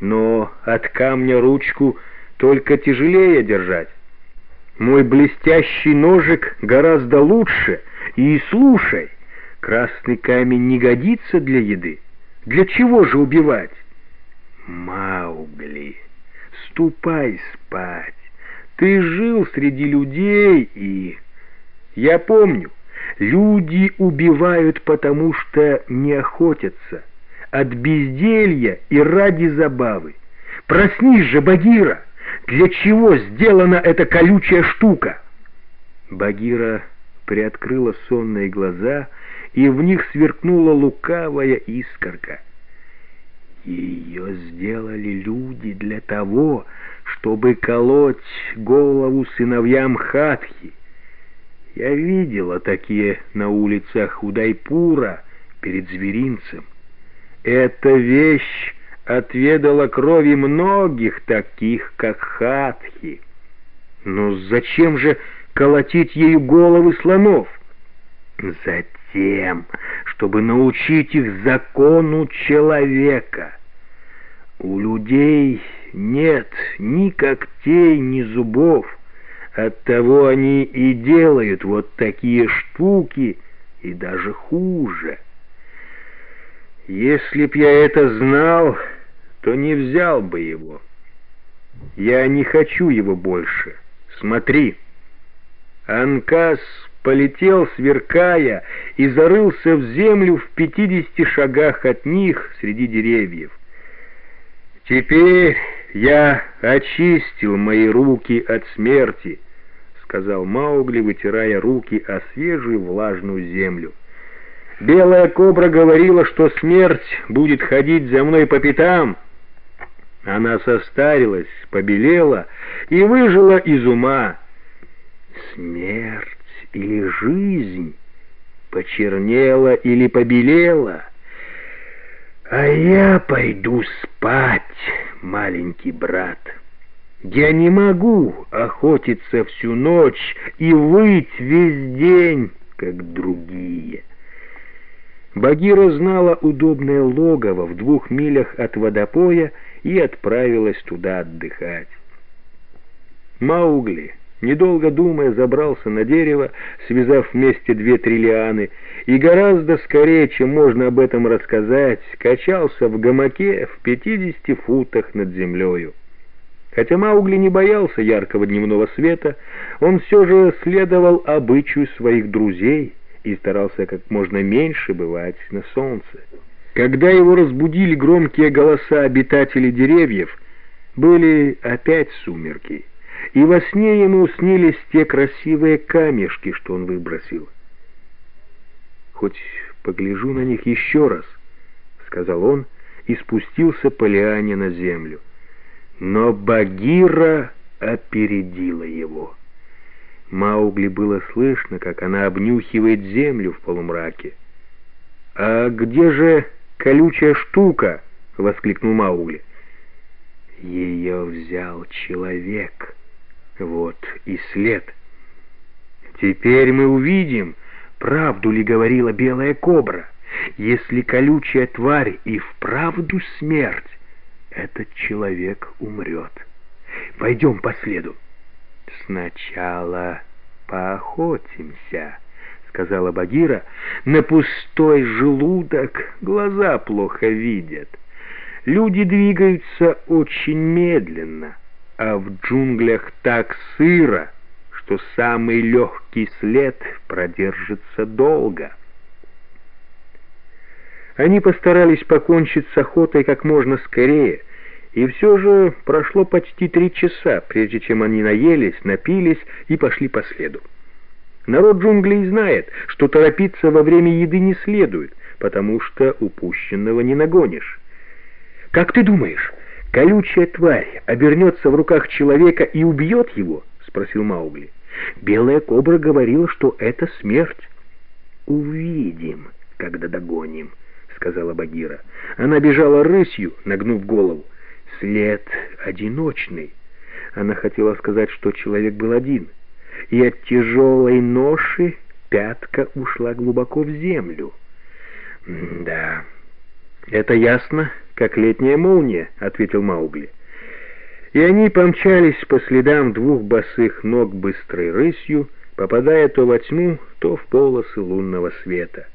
но от камня ручку только тяжелее держать. Мой блестящий ножик гораздо лучше, и слушай, красный камень не годится для еды. Для чего же убивать? Маугли, ступай спать. Ты жил среди людей и... Я помню, люди убивают, потому что не охотятся, от безделья и ради забавы. Проснись же, Багира! Для чего сделана эта колючая штука? Багира приоткрыла сонные глаза, и в них сверкнула лукавая искорка. Ее сделали люди для того, чтобы колоть голову сыновьям Хатхи. Я видела такие на улицах Удайпура перед зверинцем. Эта вещь отведала крови многих таких, как Хатхи. Но зачем же колотить ею головы слонов? Затем, чтобы научить их закону человека. У людей нет ни когтей, ни зубов. Оттого они и делают вот такие штуки, и даже хуже. Если б я это знал, то не взял бы его. Я не хочу его больше. Смотри. Анкас полетел, сверкая, и зарылся в землю в пятидесяти шагах от них среди деревьев. Теперь я очистил мои руки от смерти, сказал Маугли, вытирая руки о свежую влажную землю. Белая кобра говорила, что смерть будет ходить за мной по пятам. Она состарилась, побелела и выжила из ума. Смерть или жизнь почернела или побелела. А я пойду спать, маленький брат. Я не могу охотиться всю ночь и выть весь день, как другие. Багира знала удобное логово в двух милях от водопоя и отправилась туда отдыхать. Маугли, недолго думая, забрался на дерево, связав вместе две триллианы, и гораздо скорее, чем можно об этом рассказать, качался в гамаке в пятидесяти футах над землею. Хотя Маугли не боялся яркого дневного света, он все же следовал обычаю своих друзей и старался как можно меньше бывать на солнце. Когда его разбудили громкие голоса обитателей деревьев, были опять сумерки, и во сне ему снились те красивые камешки, что он выбросил. «Хоть погляжу на них еще раз», — сказал он, и спустился по лиане на землю. Но Багира опередила его. Маугли было слышно, как она обнюхивает землю в полумраке. «А где же колючая штука?» — воскликнул Маугли. «Ее взял человек. Вот и след. Теперь мы увидим, правду ли говорила белая кобра. Если колючая тварь и вправду смерть, этот человек умрет. Пойдем по следу. Сначала поохотимся, сказала Багира. На пустой желудок глаза плохо видят. Люди двигаются очень медленно, а в джунглях так сыро, что самый легкий след продержится долго. Они постарались покончить с охотой как можно скорее, и все же прошло почти три часа, прежде чем они наелись, напились и пошли по следу. Народ джунглей знает, что торопиться во время еды не следует, потому что упущенного не нагонишь. «Как ты думаешь, колючая тварь обернется в руках человека и убьет его?» — спросил Маугли. «Белая кобра говорила, что это смерть». «Увидим, когда догоним». — сказала Багира. Она бежала рысью, нагнув голову. След одиночный. Она хотела сказать, что человек был один. И от тяжелой ноши пятка ушла глубоко в землю. Да, это ясно, как летняя молния», — ответил Маугли. И они помчались по следам двух босых ног быстрой рысью, попадая то во тьму, то в полосы лунного света.